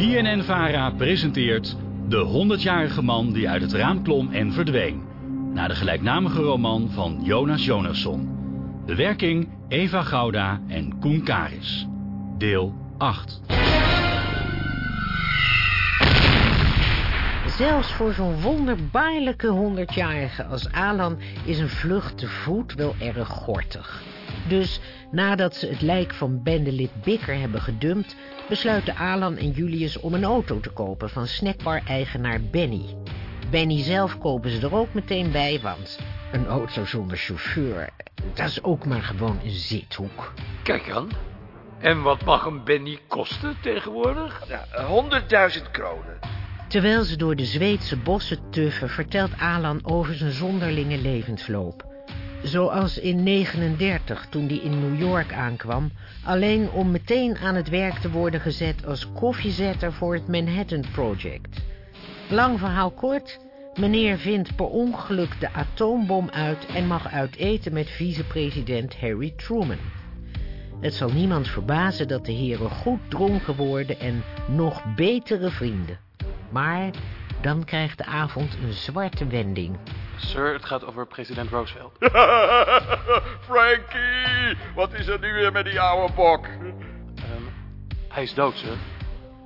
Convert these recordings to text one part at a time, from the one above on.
BNN-VARA presenteert De 100-jarige man die uit het raam klom en verdween. Naar de gelijknamige roman van Jonas Jonasson. Bewerking Eva Gouda en Koen Karis. Deel 8. Zelfs voor zo'n wonderbaarlijke honderdjarige als Alan is een vlucht te voet wel erg gortig. Dus nadat ze het lijk van bendelid Bikker hebben gedumpt... besluiten Alan en Julius om een auto te kopen van snackbar-eigenaar Benny. Benny zelf kopen ze er ook meteen bij, want een auto zonder chauffeur... dat is ook maar gewoon een zithoek. Kijk aan. En wat mag een Benny kosten tegenwoordig? Ja, 100.000 kronen. Terwijl ze door de Zweedse bossen tuffen... vertelt Alan over zijn zonderlinge levensloop. Zoals in 39, toen hij in New York aankwam... alleen om meteen aan het werk te worden gezet... als koffiezetter voor het Manhattan Project. Lang verhaal kort... meneer vindt per ongeluk de atoombom uit... en mag uit eten met vicepresident Harry Truman. Het zal niemand verbazen dat de heren goed dronken worden... en nog betere vrienden. Maar dan krijgt de avond een zwarte wending... Sir, het gaat over president Roosevelt. Frankie, wat is er nu weer met die oude bok? Ehm, hij is dood, sir.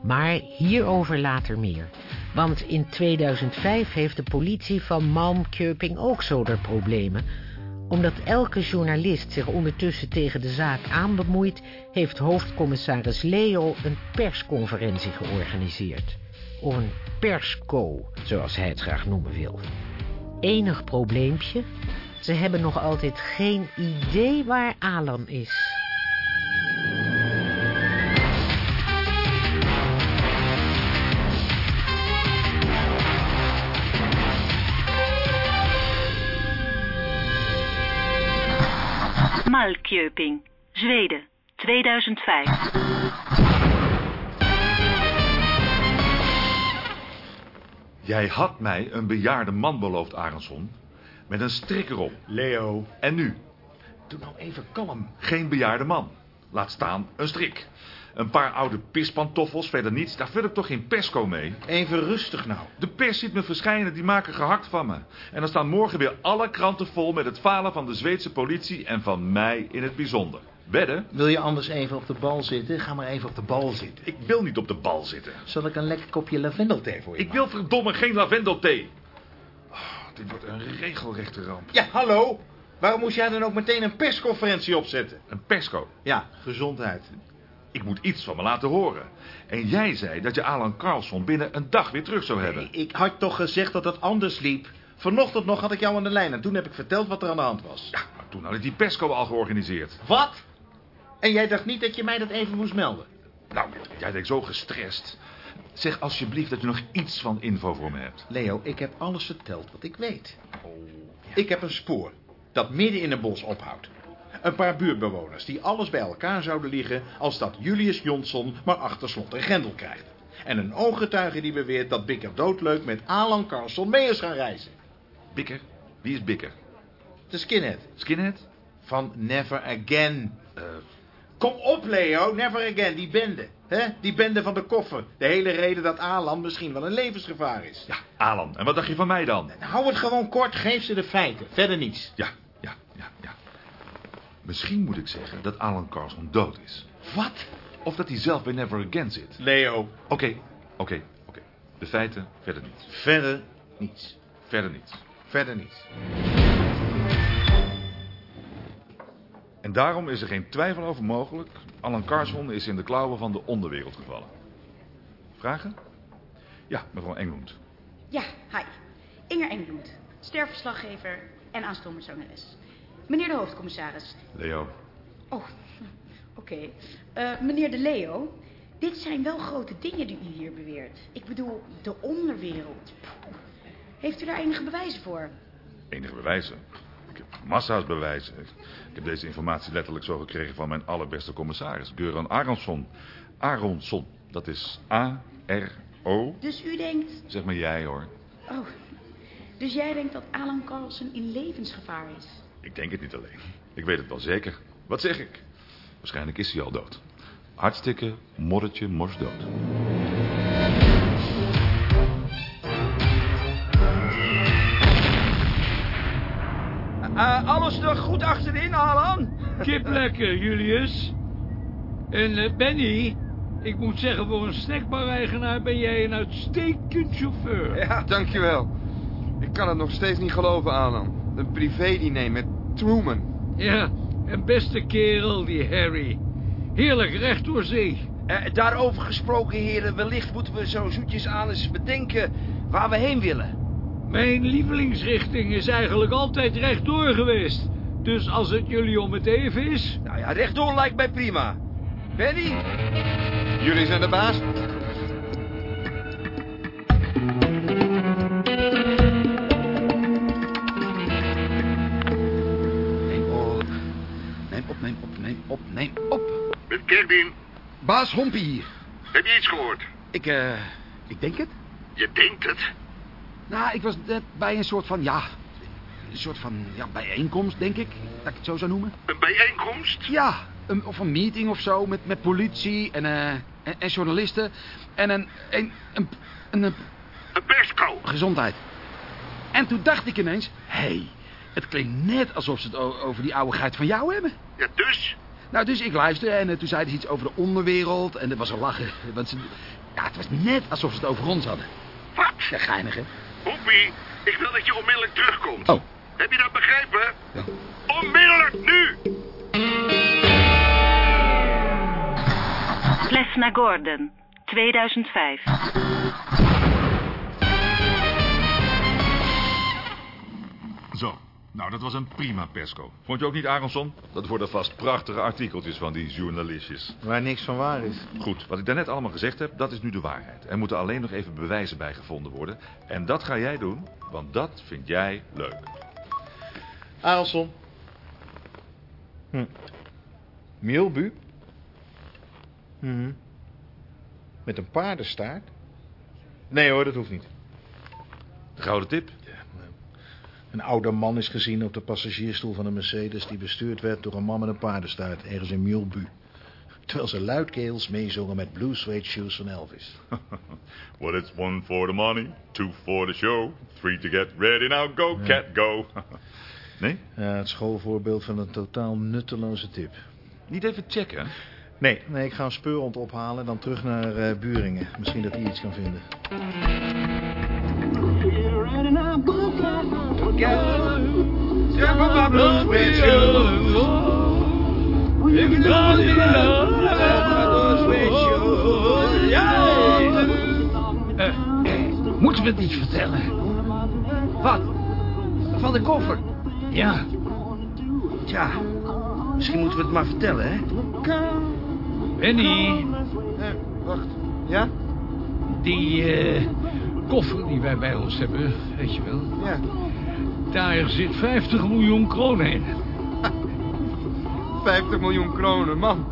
Maar hierover later meer. Want in 2005 heeft de politie van Malmköping ook zo der problemen. Omdat elke journalist zich ondertussen tegen de zaak aanbemoeit... heeft hoofdcommissaris Leo een persconferentie georganiseerd. Of een persco, zoals hij het graag noemen wil. Enig probleempje? Ze hebben nog altijd geen idee waar Alan is. Malköping, Zweden, 2005. Jij had mij een bejaarde man beloofd, Aronson. Met een strik erop. Leo, En nu? doe nou even kalm. Geen bejaarde man. Laat staan een strik. Een paar oude pispantoffels, verder niets. Daar vul ik toch geen persco mee? Even rustig nou. De pers ziet me verschijnen, die maken gehakt van me. En dan staan morgen weer alle kranten vol met het falen van de Zweedse politie... en van mij in het bijzonder. Wedden? Wil je anders even op de bal zitten? Ga maar even op de bal zitten. Ik wil niet op de bal zitten. Zal ik een lekker kopje lavendelthee voor je Ik wil verdomme geen lavendelthee. Oh, dit wordt een regelrechte ramp. Ja, hallo. Waarom moest jij dan ook meteen een persconferentie opzetten? Een persco. Ja, gezondheid. Ik moet iets van me laten horen. En jij zei dat je Alan Carlson binnen een dag weer terug zou hebben. Ik had toch gezegd dat het anders liep? Vanochtend nog had ik jou aan de lijn en toen heb ik verteld wat er aan de hand was. Ja, maar toen had ik die persco al georganiseerd. Wat? En jij dacht niet dat je mij dat even moest melden? Nou, jij denkt zo gestrest. Zeg alsjeblieft dat je nog iets van info voor me hebt. Leo, ik heb alles verteld wat ik weet. Ik heb een spoor dat midden in een bos ophoudt. Een paar buurtbewoners die alles bij elkaar zouden liggen... als dat Julius Jonsson maar achter slot en grendel krijgt. En een ooggetuige die beweert dat Bikker doodleuk met Alan Carlson mee is gaan reizen. Bikker? Wie is Bikker? De skinhead Skinhead? van Never Again. Eh, Kom op, Leo, Never Again, die bende. hè? Die bende van de koffer. De hele reden dat Alan misschien wel een levensgevaar is. ja, Alan. En wat dacht je van mij dan? Hou het gewoon kort, geef ze de feiten. Verder niets. Ja, ja, ja, ja. Misschien moet ik zeggen dat Alan Carlson dood is. Wat? Of dat hij zelf bij Never Again zit. Leo, Oké, oké, oké. De feiten, verder niet. verder niets. Verder niet. Verder niets. En daarom is er geen twijfel over mogelijk. Alan Carlson is in de klauwen van de onderwereld gevallen. Vragen? Ja, mevrouw Englund. Ja, hi. Inger Englund, sterverslaggever en aanstomend zangeres. Meneer de hoofdcommissaris. Leo. Oh, oké. Eh, meneer de Leo, dit zijn wel grote dingen die u hier beweert. Ik bedoel, de onderwereld. Heeft u daar enige bewijzen voor? Enige bewijzen. Massa's bewijzen. Ik heb deze informatie letterlijk zo gekregen van mijn allerbeste commissaris, Göran Aronsson. Aronsson, dat is A-R-O. Dus u denkt... Zeg maar jij hoor. Oh, dus jij denkt dat Alan Carlsen in levensgevaar is? Ik denk het niet alleen. Ik weet het wel zeker. Wat zeg ik? Waarschijnlijk is hij al dood. Hartstikke moddertje morsdood. Eh, alles er goed achterin, Alan? Kip lekker, Julius. En eh, Benny, ik moet zeggen, voor een snackbar-eigenaar ben jij een uitstekend chauffeur. Ja, dankjewel. Ik kan het nog steeds niet geloven, Alan. Een privé-diner met Truman. Ja, en beste kerel, die Harry. Heerlijk, recht door zee. Eh, daarover gesproken, heren, wellicht moeten we zo zoetjes aan eens bedenken waar we heen willen. Mijn lievelingsrichting is eigenlijk altijd rechtdoor geweest. Dus als het jullie om het even is... Nou ja, rechtdoor lijkt mij prima. Benny? Jullie zijn de baas. Neem op. Neem op, neem op, neem op, neem op. Met Kerbin, Baas Hompie hier. heb je iets gehoord? Ik, eh, ik denk het. Je denkt het. Nou, ik was net bij een soort van, ja... Een soort van, ja, bijeenkomst, denk ik. Dat ik het zo zou noemen. Een bijeenkomst? Ja, een, of een meeting of zo met, met politie en, eh, en, en journalisten. En een, een, een, een, een Een persco. gezondheid. En toen dacht ik ineens, hé, hey, het klinkt net alsof ze het over die oude geit van jou hebben. Ja, dus? Nou, dus ik luisterde en eh, toen zeiden ze iets over de onderwereld. En er was een lachen. Want ze, ja, het was net alsof ze het over ons hadden. Wat? Ja, geinig, hè? Hoppie, ik wil dat je onmiddellijk terugkomt. Oh. Heb je dat begrepen? Onmiddellijk nu! Plesna Gordon, 2005. Zo, nou dat was een prima persco. Vond je ook niet, Aronson? Dat worden vast prachtige artikeltjes van die journalistjes. Waar niks van waar is. Goed, wat ik daarnet allemaal gezegd heb, dat is nu de waarheid. Er moeten alleen nog even bewijzen bij gevonden worden. En dat ga jij doen, want dat vind jij leuk. Adelson. Hm. Mielbu. Mhm. Met een paardenstaart? Nee hoor, dat hoeft niet. De gouden tip? Een oude man is gezien op de passagiersstoel van een Mercedes... die bestuurd werd door een man met een paardenstaart, ergens in Mulbu. Terwijl ze luidkeels meezongen met Blue Suede Shoes van Elvis. Well, it's one for the money, two for the show, three to get ready, now go, Ja. cat, go. nee? Ja, het schoolvoorbeeld van een totaal nutteloze tip. Niet even checken? Nee, nee ik ga een speurhond ophalen en dan terug naar eh, Buringen. Misschien dat hij iets kan vinden. Eh, moeten we het niet vertellen? Wat? Van de koffer? Ja. Tja, misschien moeten we het maar vertellen, hè? Benny, wacht, ja? die eh, koffer die wij bij ons hebben, weet je wel. Ja. Daar zit 50 miljoen kronen in. 50 miljoen kronen, man.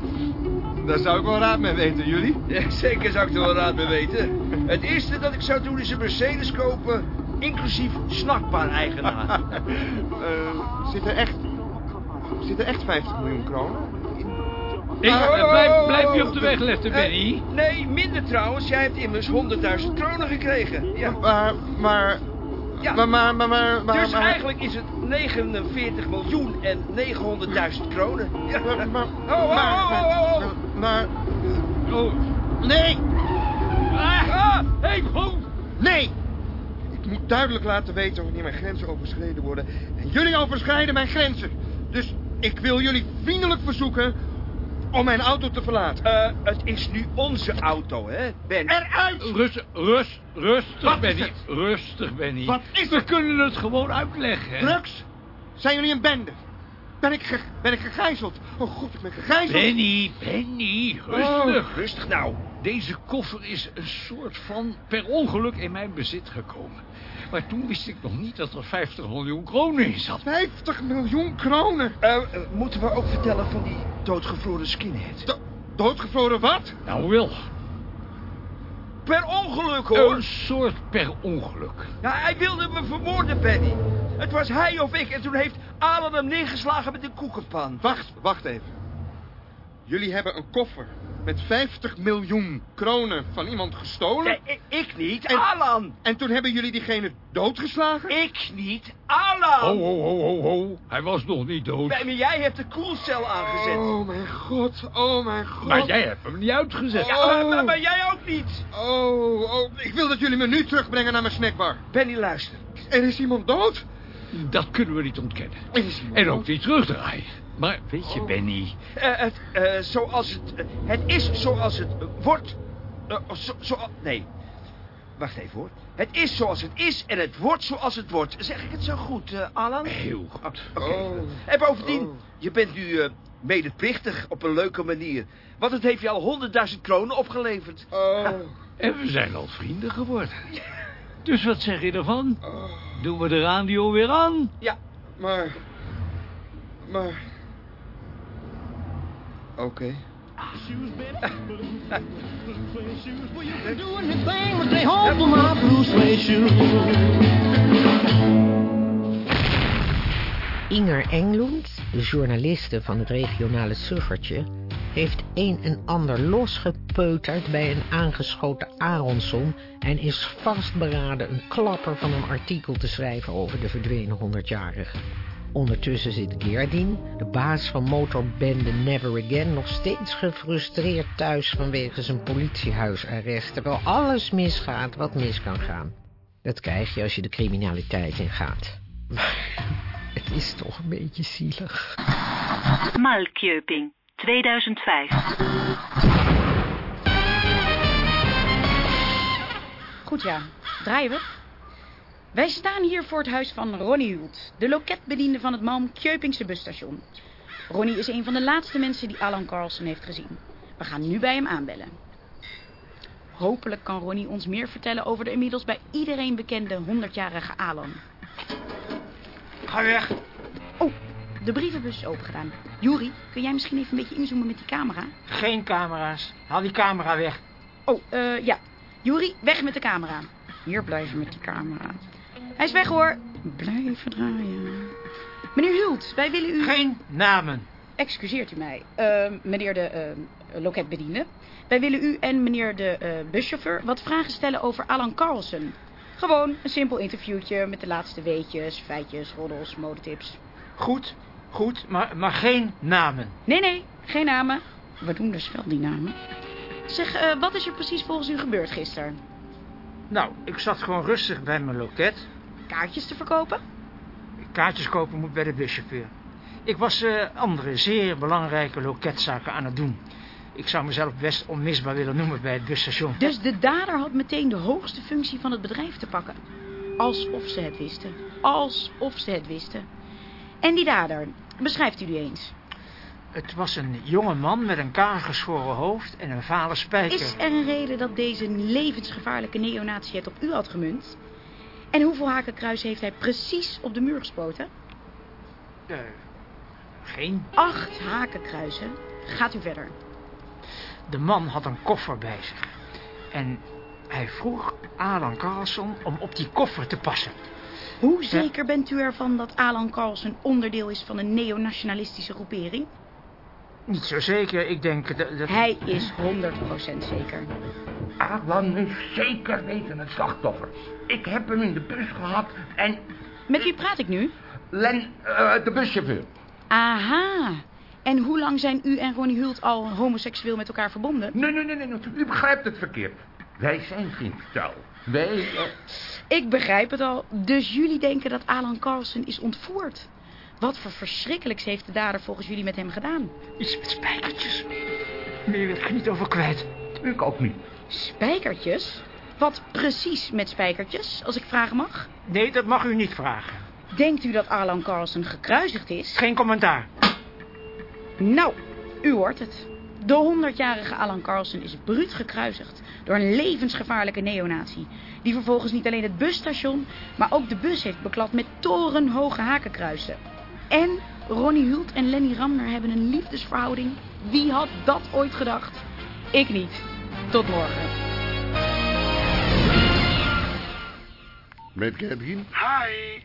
Daar zou ik wel raad mee weten, jullie? Ja, zeker zou ik er wel raad mee weten. Het eerste dat ik zou doen is een Mercedes kopen, inclusief snackbar-eigenaar. Eh, zit er echt... Zit er echt 50 miljoen kronen? Ik, eh, blijf, blijf je op de weg letten, Eh, Benny. nee, minder trouwens. Jij hebt immers 100.000 kronen gekregen. Ja. Maar, maar... Ja. Maar, maar, maar, maar, maar- dus maar- eigenlijk is het 49 miljoen en 900.000 kronen. Ja. Maar, maar, Oh, oh, oh, oh, oh. maar... Oh. Nee! Ah, hey, oh. Nee! Ik moet duidelijk laten weten wanneer mijn grenzen overschreden worden. En jullie overschrijden mijn grenzen. Dus ik wil jullie vriendelijk verzoeken om mijn auto te verlaten. Eh, het is nu onze auto, hè, Ben? Eruit! Rust, rust, rustig, Wat is Benny. het? Rustig, Benny. Wat is We het? kunnen het gewoon uitleggen. Drugs? Zijn jullie een bende? Ben ik, ge- ben ik gegijzeld? Oh god, ik ben gegijzeld. Benny, Benny, rustig. Oh, rustig nou. Deze koffer is een soort van per ongeluk in mijn bezit gekomen. Maar toen wist ik nog niet dat er 50 miljoen kronen in zat. 50 miljoen kronen? Eh, eh, moeten we ook vertellen van die doodgevroren skinhead? Do- doodgevroren wat? Nou wel, Per ongeluk, hoor. een soort per ongeluk. Ja, hij wilde me vermoorden, Benny. Het was hij of ik en toen heeft Alan hem neergeslagen met een koekenpan. Wacht, wacht even. Jullie hebben een koffer met 50 miljoen kronen van iemand gestolen. Nee, ik, ik niet, En- Alan. En toen hebben jullie diegene doodgeslagen? Ik niet, Alan. Ho, ho, ho, ho, ho. Hij was nog niet dood. Nee, maar jij hebt de koelcel aangezet. Oh mijn god, oh mijn god. Maar jij hebt hem niet uitgezet. Ja, maar, maar- maar jij ook niet. Oh, oh, ik wil dat jullie me nu terugbrengen naar mijn snackbar. Benny, luister. Er is iemand dood? Dat kunnen we niet ontkennen. En ook niet terugdraaien. Maar weet je, Benny... Eh, het, eh, zoals het... eh, het is zoals het wordt. Eh, zo, zo, nee. Wacht even hoor. Het is zoals het is en het wordt zoals het wordt. Zeg ik het zo goed, eh, Alan? Heel goed. Oké. Oh. En bovendien, Oh. je bent nu eh, medeplichtig op een leuke manier. Want het heeft je al honderdduizend kronen opgeleverd. Oh, En we zijn al vrienden geworden. Dus wat zeg je ervan? oh. Doen we de radio weer aan? Ja, Maar... Maar... Oké. Inger Englund, de journaliste van het regionale suffertje, heeft een en ander losgepeuterd bij een aangeschoten Aronson en is vastberaden een klapper van een artikel te schrijven over de verdwenen honderdjarige. Ondertussen zit Gerdien, de baas van motorbende Never Again, nog steeds gefrustreerd thuis vanwege zijn politiehuisarrest, terwijl alles misgaat wat mis kan gaan. Dat krijg je als je de criminaliteit ingaat. Maar het is toch een beetje zielig. Malkjöping, 2005. Goed ja, draaien we. Wij staan hier voor het huis van Ronnie Hult, de loketbediende van het Malm Kjöpingse busstation. Ronnie is een van de laatste mensen die Alan Carlsen heeft gezien. We gaan nu bij hem aanbellen. Hopelijk kan Ronnie ons meer vertellen over de inmiddels bij iedereen bekende 100-jarige Alan. ga weg. Oh, de brievenbus is opengedaan. Juri, kun jij misschien even een beetje inzoomen met die camera? Geen camera's. Haal die camera weg. Oh, eh, ja. Juri, weg met de camera. Hier blijven met die camera. Hij is weg hoor. Blijven draaien. Meneer Hult, wij willen u... Geen namen. Excuseert u mij. Eh, meneer de eh, loketbediende. Wij willen u en meneer de eh, buschauffeur wat vragen stellen over Alan Carlsen. Gewoon een simpel interviewtje met de laatste weetjes, feitjes, roddels, modetips. Goed, goed, maar, maar geen namen. Nee, nee, geen namen. We doen dus wel die namen. Zeg, eh, wat is er precies volgens u gebeurd gisteren? Nou, ik zat gewoon rustig bij mijn loket. Kaartjes te verkopen? Kaartjes kopen moet bij de buschauffeur. Ik was eh, andere zeer belangrijke loketzaken aan het doen. Ik zou mezelf best onmisbaar willen noemen bij het busstation. Dus de dader had meteen de hoogste functie van het bedrijf te pakken. Alsof ze het wisten. Alsof ze het wisten. En die dader, beschrijft u die eens. Het was een jonge man met een kaargeschoren hoofd en een vale spijker. Is er een reden dat deze levensgevaarlijke neonatie het op u had gemunt? En hoeveel hakenkruis heeft hij precies op de muur gespoten? Eh, geen. Acht hakenkruisen. Gaat u verder. De man had een koffer bij zich. En hij vroeg Alan Carlson om op die koffer te passen. Hoe zeker bent u ervan dat Alan Carlsen onderdeel is van een neonationalistische groepering? Niet zo zeker, ik denk dat... dat... Hij is 100% zeker. Alan is zeker weten het slachtoffer. Ik heb hem in de bus gehad en... Met wie praat ik nu? Len, eh, de buschauffeur. Aha. En hoe lang zijn u en Ronnie Hult al homoseksueel met elkaar verbonden? Nee, nee, nee, nee, u begrijpt het verkeerd. Wij zijn geen stel. Wij... Ik begrijp het al. Dus jullie denken dat Alan Carlsen is ontvoerd. Wat voor verschrikkelijks heeft de dader volgens jullie met hem gedaan? Iets met spijkertjes. Meer wil ik er niet over kwijt. Ik ook niet. Spijkertjes? Wat precies met spijkertjes, als ik vragen mag? Nee, dat mag u niet vragen. Denkt u dat Alan Carlsen gekruisigd is? Geen commentaar. Nou, u hoort het. De 100-jarige Alan Carlsen is bruut gekruisigd door een levensgevaarlijke neonatie. Die vervolgens niet alleen het busstation, maar ook de bus heeft beklad met torenhoge hakenkruisen. En Ronnie Hult en Lenny Ramner hebben een liefdesverhouding. Wie had dat ooit gedacht? Ik niet. Tot morgen. Met Gerdien? Hi.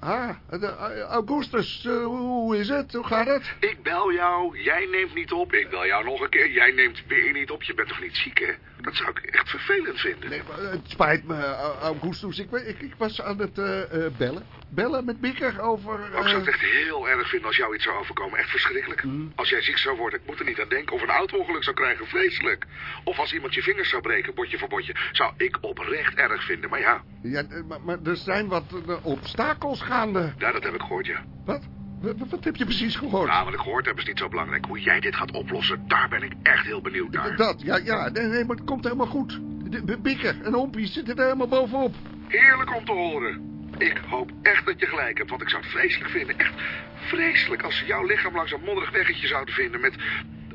Ah, eh, Augustus, eh, hoe is het? Hoe gaat het? Ik bel jou, jij neemt niet op. Ik bel jou nog een keer, jij neemt weer niet op. Je bent toch niet ziek, hè? Dat zou ik echt vervelend vinden. Nee, maar het spijt me, Au- Augustus. Ik, ik, ik was aan het eh, eh, bellen. Bellen met Bikker over... Oh, ik zou het eh, echt heel erg vinden als jou iets zou overkomen. Echt verschrikkelijk. Als jij ziek zou worden, ik moet er niet aan denken. Of een auto-ongeluk zou krijgen, vreselijk. Of als iemand je vingers zou breken, botje voor botje. Zou ik oprecht erg vinden. Maar ja, Ja, eh, maar, maar er zijn wat eh, obstakels gaande. ja, dat heb ik gehoord, ja. Wat? Wat, wat heb je precies gehoord? Nou, wat ik gehoord heb is niet zo belangrijk. Hoe jij dit gaat oplossen, daar ben ik echt heel benieuwd naar. Dat, ja, ja. Nee, nee, maar het komt helemaal goed. De, Bikker en Hompie zitten er helemaal bovenop. Heerlijk om te horen. Ik hoop echt dat je gelijk hebt, want ik zou het vreselijk vinden. Echt vreselijk als ze jouw lichaam langs een modderig weggetje zouden vinden met...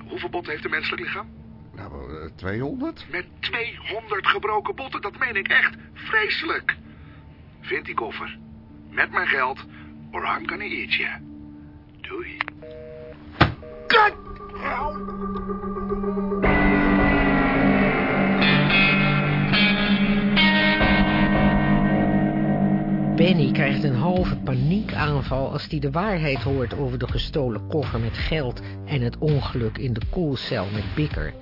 Hoeveel botten heeft een menselijk lichaam? Nou, eh, 200? Met 200 gebroken botten, dat meen ik echt. Vreselijk. Vind die koffer. Met mijn geld, or I'm gonna eat you. Doei. Benny krijgt een halve paniekaanval als hij de waarheid hoort over de gestolen koffer met geld en het ongeluk in de koelcel met Bikker.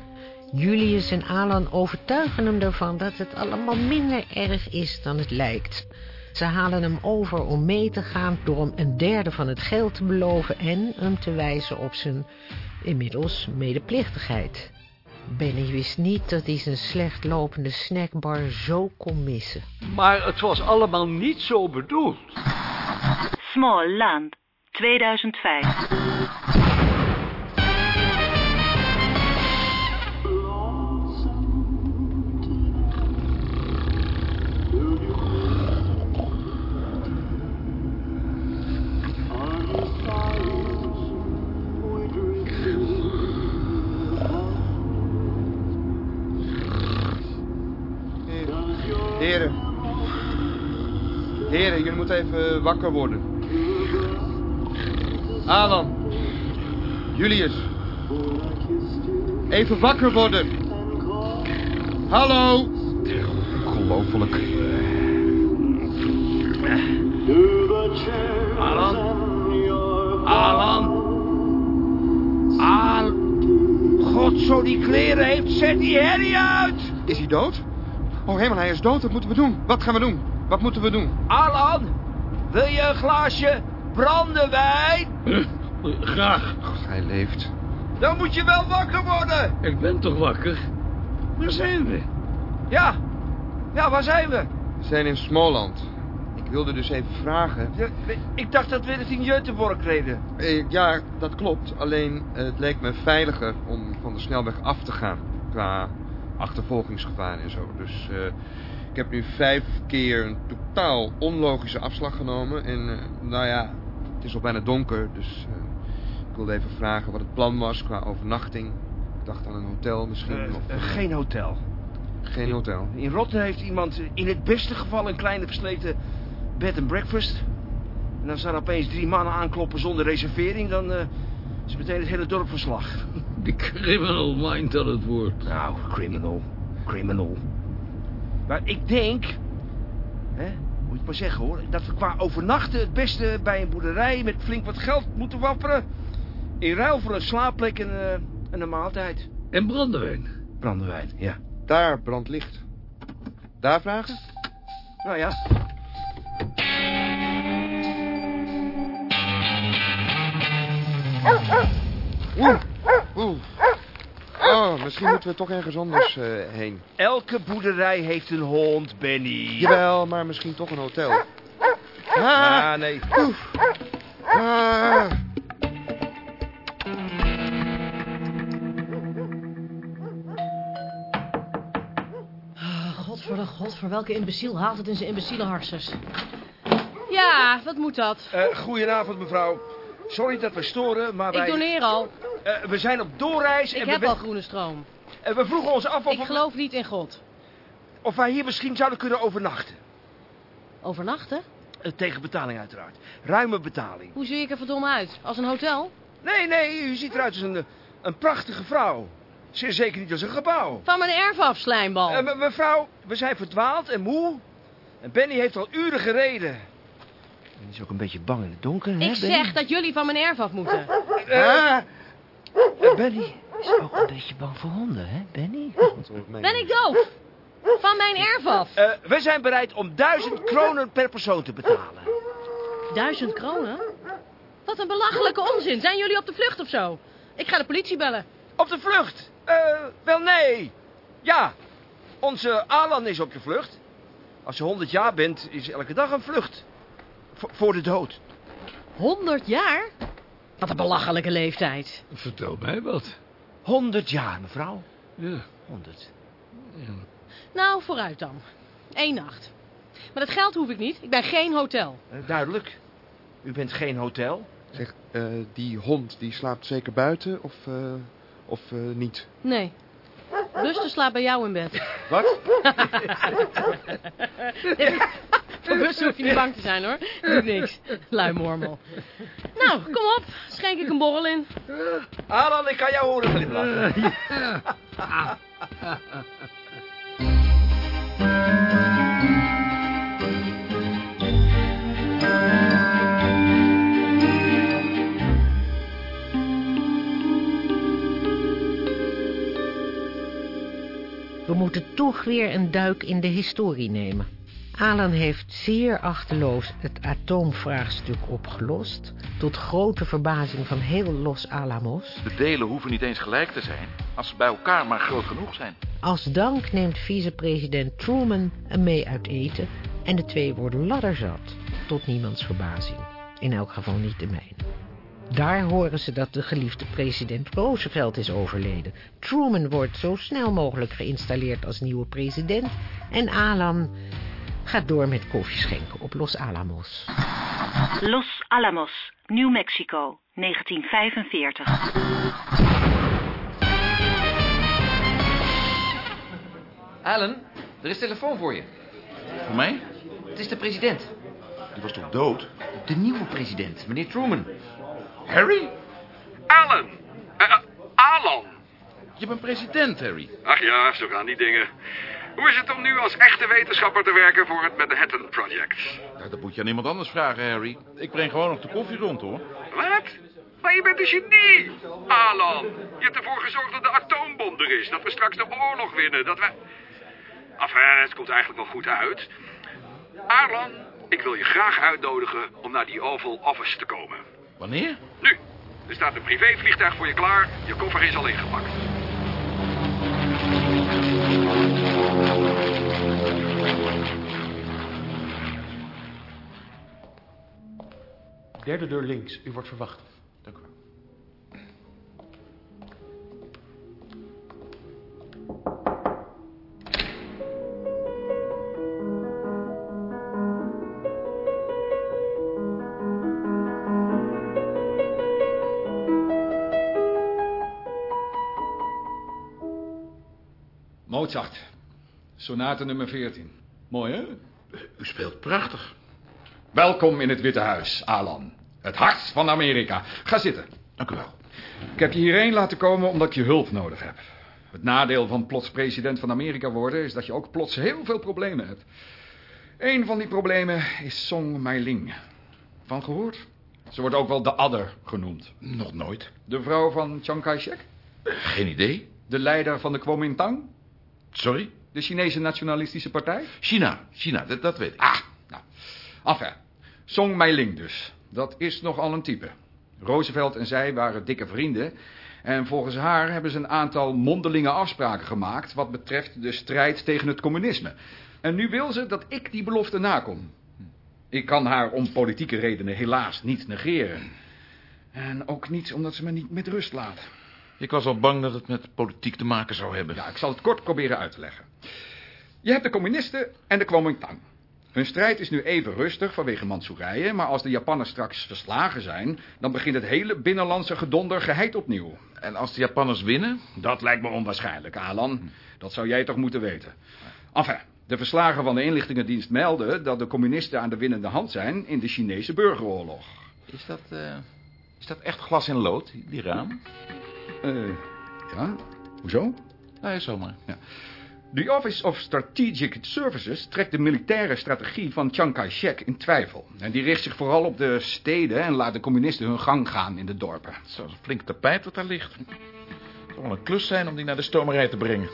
Julius en Alan overtuigen hem ervan dat het allemaal minder erg is dan het lijkt. Ze halen hem over om mee te gaan door hem een derde van het geld te beloven en hem te wijzen op zijn inmiddels medeplichtigheid. Benny wist niet dat hij zijn slecht lopende snackbar zo kon missen. Maar het was allemaal niet zo bedoeld. Small Land, 2005. Even wakker worden. Alan. Julius. Even wakker worden. Hallo. Ongelooflijk. Alan? Alan? Al... God, zo die kleren heeft, zet die herrie uit! Is hij dood? Oh hemel, hij is dood. Wat moeten we doen? Wat gaan we doen? Wat moeten we doen? Alan, wil je een glaasje brandewijn? Graag. Hij leeft. Dan moet je wel wakker worden. Ik ben toch wakker? Waar zijn we? Ja, ja, waar zijn we? We zijn in Smoland. Ik wilde dus even vragen. Ja, Ik dacht dat we richting Göteborg reden. Eh, ja, dat klopt. Alleen eh, het leek me veiliger om van de snelweg af te gaan. Qua achtervolgingsgevaar en zo. Dus eh, ik heb nu vijf keer een totaal onlogische afslag genomen. En eh, nou ja, het is al bijna donker. Dus eh, ik wilde even vragen wat het plan was qua overnachting. Ik dacht aan een hotel misschien. Eh, of, geen hotel. Geen hotel. In Rotterdam heeft iemand in het beste geval een kleine versleten bed and breakfast. En als er opeens drie mannen aankloppen zonder reservering, dan eh, is meteen het hele dorp verslag. Die criminal mind dat het woord. Nou, criminal. Criminal. Maar ik denk, hè, moet ik het maar zeggen hoor, dat we qua overnachten het beste bij een boerderij met flink wat geld moeten wapperen. In ruil voor een slaapplek en, eh, en een maaltijd. En brandewijn. Brandewijn, ja. Daar brandt licht. Daar vragen? Nou ja. Oeh. Oeh. Oh, misschien moeten we toch ergens anders eh, heen. Elke boerderij heeft een hond, Benny. Jawel, maar misschien toch een hotel. Ah, nee. Oef. Ah. God voor de god, voor welke imbeciel haalt het in zijn imbeciele harsers? Ja, wat moet dat? Eh, goedenavond, mevrouw. Sorry dat we storen, maar wij... Ik doneer al. Eh, we zijn op doorreis Ik en heb we... al groene stroom. En we vroegen ons af of, Ik geloof niet in God. of wij hier misschien zouden kunnen overnachten. Overnachten? Eh, tegen betaling uiteraard. Ruime betaling. Hoe zie ik er verdomme uit? Als een hotel? Nee, nee, u ziet eruit als een, een prachtige vrouw. Zeer zeker niet als een gebouw. Van mijn erf af, slijmbal. Eh, me- mevrouw, we zijn verdwaald en moe. En Benny heeft al uren gereden. Ben is ook een beetje bang in het donker, hè, Ik Benny? zeg dat jullie van mijn erf af moeten. Eh, eh, Benny is ook een beetje bang voor honden, hè, Benny? Ben ik doof? Van mijn erf af. Eh, we zijn bereid om duizend kronen per persoon te betalen. Duizend kronen? Wat een belachelijke onzin. Zijn jullie op de vlucht of zo? Ik ga de politie bellen. Op de vlucht? Eh, wel nee. Ja, onze Alan is op de vlucht. Als je 100 jaar bent, is elke dag een vlucht. Voor- voor de dood. 100 jaar? Wat een belachelijke leeftijd. Vertel mij wat. 100 jaar, mevrouw. Ja. 100. Nou, vooruit dan. Eén nacht. Maar dat geld hoef ik niet. Ik ben geen hotel. Eh, duidelijk. U bent geen hotel. Zeg, eh, die hond die slaapt zeker buiten of, eh, of eh, niet? Nee. Buster slaapt bij jou in bed. Wat? Voor Buster hoef je niet bang te zijn hoor. Doet niks. Lui mormel. Nou, kom op. Schenk ik een borrel in. Alan, ik kan jou horen glimlachen. We moeten toch weer een duik in de historie nemen. Alan heeft zeer achteloos het atoomvraagstuk opgelost... tot grote verbazing van heel Los Alamos. De delen hoeven niet eens gelijk te zijn, als ze bij elkaar maar groot genoeg zijn. Als dank neemt vicepresident Truman hem mee uit eten... en de twee worden ladderzat, tot niemands verbazing. In elk geval niet de mijne. Daar horen ze dat de geliefde president Roosevelt is overleden. Truman wordt zo snel mogelijk geïnstalleerd als nieuwe president... en Alan gaat door met koffie schenken op Los Alamos. Los Alamos, New Mexico, 1945. Alan, er is telefoon voor je. Voor mij? Het is de president. Die was toch dood? De nieuwe president, meneer Truman. Harry? Alan. Eh, Alan. Je bent president, Harry. Ach ja, zo gaan die dingen. Hoe is het om nu als echte wetenschapper te werken voor het Manhattan Project? Ja, dat moet je aan iemand anders vragen, Harry. Ik breng gewoon nog de koffie rond, hoor. Wat? Maar je bent een genie, Alan. Je hebt ervoor gezorgd dat de atoombom er is. Dat we straks de oorlog winnen. Dat we... Enfin, het komt eigenlijk wel goed uit. Alan, ik wil je graag uitnodigen om naar die Oval Office te komen. Wanneer? Nu. Er staat een privévliegtuig voor je klaar. Je koffer is al ingepakt. Derde deur links, u wordt verwacht. Dank u wel. Mozart. Sonate nummer 14. Mooi, hè? U speelt prachtig. Welkom in het Witte Huis, Alan. Het hart van Amerika. Ga zitten. Dank u wel. Ik heb je hierheen laten komen omdat ik je hulp nodig heb. Het nadeel van plots president van Amerika worden... is dat je ook plots heel veel problemen hebt. Een van die problemen is Song Meiling. Van gehoord? Ze wordt ook wel de Adder genoemd. Nog nooit. De vrouw van Chiang Kai-shek? Geen idee. De leider van de Kuomintang? Sorry? De Chinese Nationalistische Partij? China. China, dat, dat weet ik. Ah, nou. Enfin, Song Meiling dus. Dat is nogal een type. Roosevelt en zij waren dikke vrienden. En volgens haar hebben ze een aantal mondelinge afspraken gemaakt... wat betreft de strijd tegen het communisme. En nu wil ze dat ik die belofte nakom. Ik kan haar om politieke redenen helaas niet negeren. En ook niet omdat ze me niet met rust laat. Ik was al bang dat het met politiek te maken zou hebben. Ja, ik zal het kort proberen uit te leggen. Je hebt de communisten en de Kuomintang. Hun strijd is nu even rustig vanwege Mansoerije... maar als de Japanners straks verslagen zijn... dan begint het hele binnenlandse gedonder geheid opnieuw. En als de Japanners winnen? Dat lijkt me onwaarschijnlijk, Alan. Dat zou jij toch moeten weten. Enfin, de verslagen van de inlichtingendienst melden... dat de communisten aan de winnende hand zijn in de Chinese burgeroorlog. Is dat, eh, is dat echt glas in lood, die, raam? Eh, ja, hoezo? Nou ja, zomaar. Ja. De Office of Strategic Services trekt de militaire strategie van Chiang Kai-shek in twijfel. En die richt zich vooral op de steden en laat de communisten hun gang gaan in de dorpen. Zo'n flink tapijt wat daar ligt. Het zal wel een klus zijn om die naar de stomerij te brengen.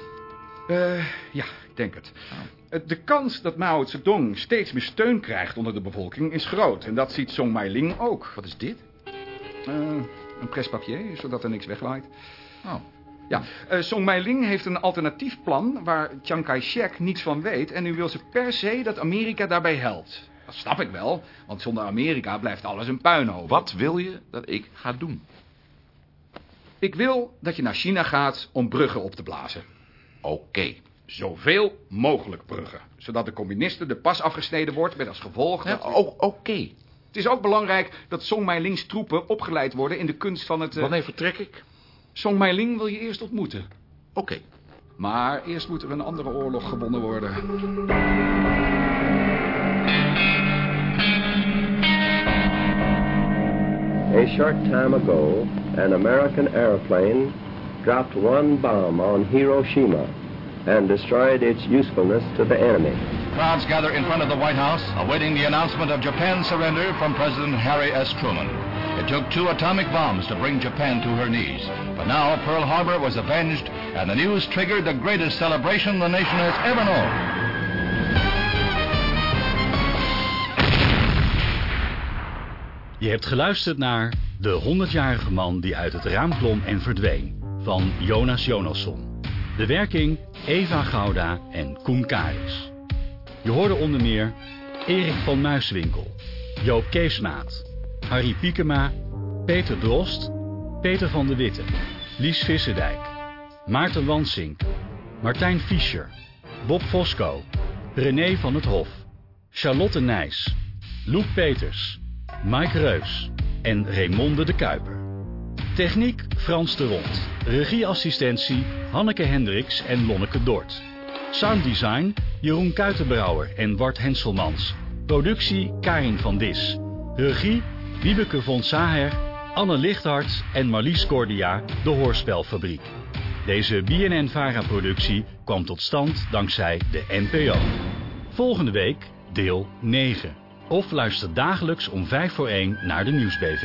Eh, ja, ik denk het. Eh, De kans dat Mao Zedong steeds meer steun krijgt onder de bevolking is groot. En dat ziet Song Mei-ling ook. Wat is dit? een prespapier, zodat er niks wegwaait. Oh. Ja, eh Song Mei-ling heeft een alternatief plan waar Chiang Kai-shek niets van weet... en nu wil ze per se dat Amerika daarbij helpt. Dat snap ik wel, want zonder Amerika blijft alles een puinhoop. Wat wil je dat ik ga doen? Ik wil dat je naar China gaat om bruggen op te blazen. Oké. Zoveel mogelijk bruggen. Zodat de communisten de pas afgesneden wordt met als gevolg... dat- Oké. Het is ook belangrijk dat Song Mei-lings troepen opgeleid worden in de kunst van het... eh, Wanneer vertrek ik? Song Mei-ling wil je eerst ontmoeten. Oké. Maar eerst moet er een andere oorlog gewonnen worden. A short time ago, an American airplane dropped one bomb on Hiroshima and destroyed its usefulness to the enemy. Crowds gather in front of the White House, awaiting the announcement of Japan's surrender from President Harry S. Truman. It took two atomic bombs to bring Japan to her knees. But now Pearl Harbor was avenged, and the news triggered the greatest celebration the nation has ever known. Je hebt geluisterd naar De 100-jarige man die uit het raam klom en verdween van Jonas Jonasson. De werking Eva Gouda en Koen Karis. Je hoorde onder meer Erik van Muiswinkel, Joop Keesmaat, Harry Piekema, Peter Drost, Peter van de Witte, Lies Visserdijk, Maarten Wansink, Martijn Fischer, Bob Fosco, René van het Hof, Charlotte Nijs, Loek Peters, Mike Reus en Raymonde de Kuiper. Techniek Frans de Rond. Regieassistentie Hanneke Hendricks en Lonneke Dort. Sounddesign Jeroen Kuitenbrouwer en Bart Henselmans. Productie Karin van Dis. Regie Wiebeke von Saher, Anne Lichthart en Marlies Cordia, de Hoorspelfabriek. Deze BNN-VARA-productie kwam tot stand dankzij de NPO. Volgende week deel 9. Of luister dagelijks om 5 voor 1 naar de Nieuwsbv.